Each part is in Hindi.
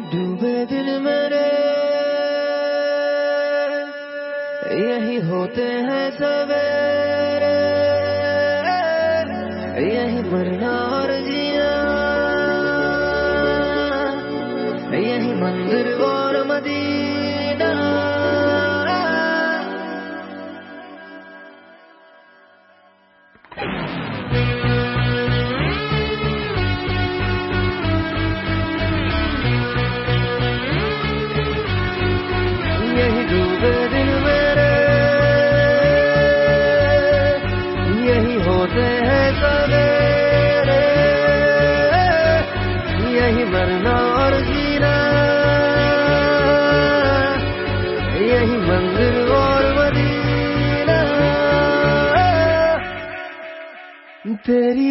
डूबे दिल मेरे। यही होते हैं सवेरे। यही मरना और जिया। यही मंदिर और मदीना।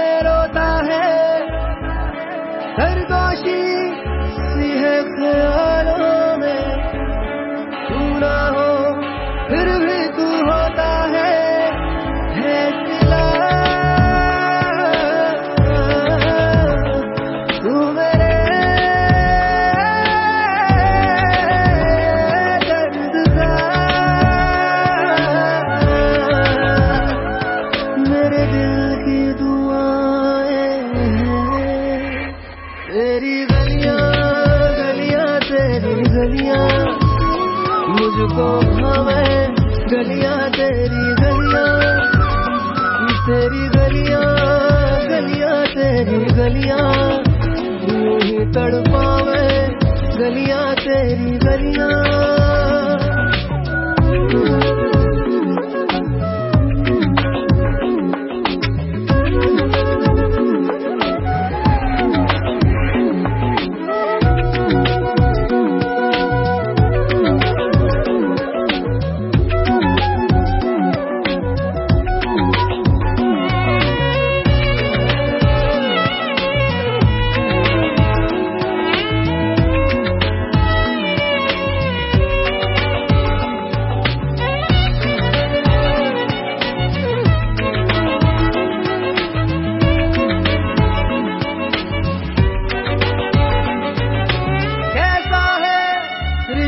pero tan तेरी गलियाँ गलियाँ तेरी गलियाँ। मुझको भावे गलियाँ तेरी गलियाँ। तेरी गलियाँ गलियाँ तेरी गलियाँ। ही तड़पावे, गलियाँ तेरी गलियाँ।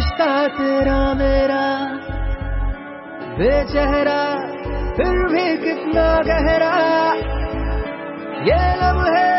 रिश्ता तेरा मेरा। बेचेहरा फिर भी कितना गहरा। ये लम्हे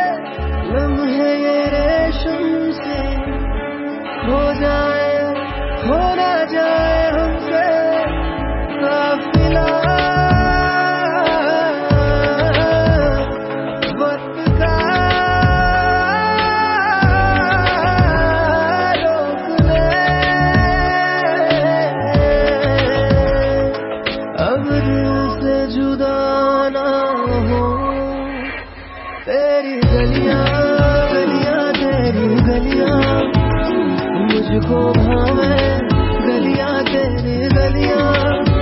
तेरी गलियाँ गलियाँ तेरी गलियाँ। मुझको भावे गलियाँ तेरी गलियाँ।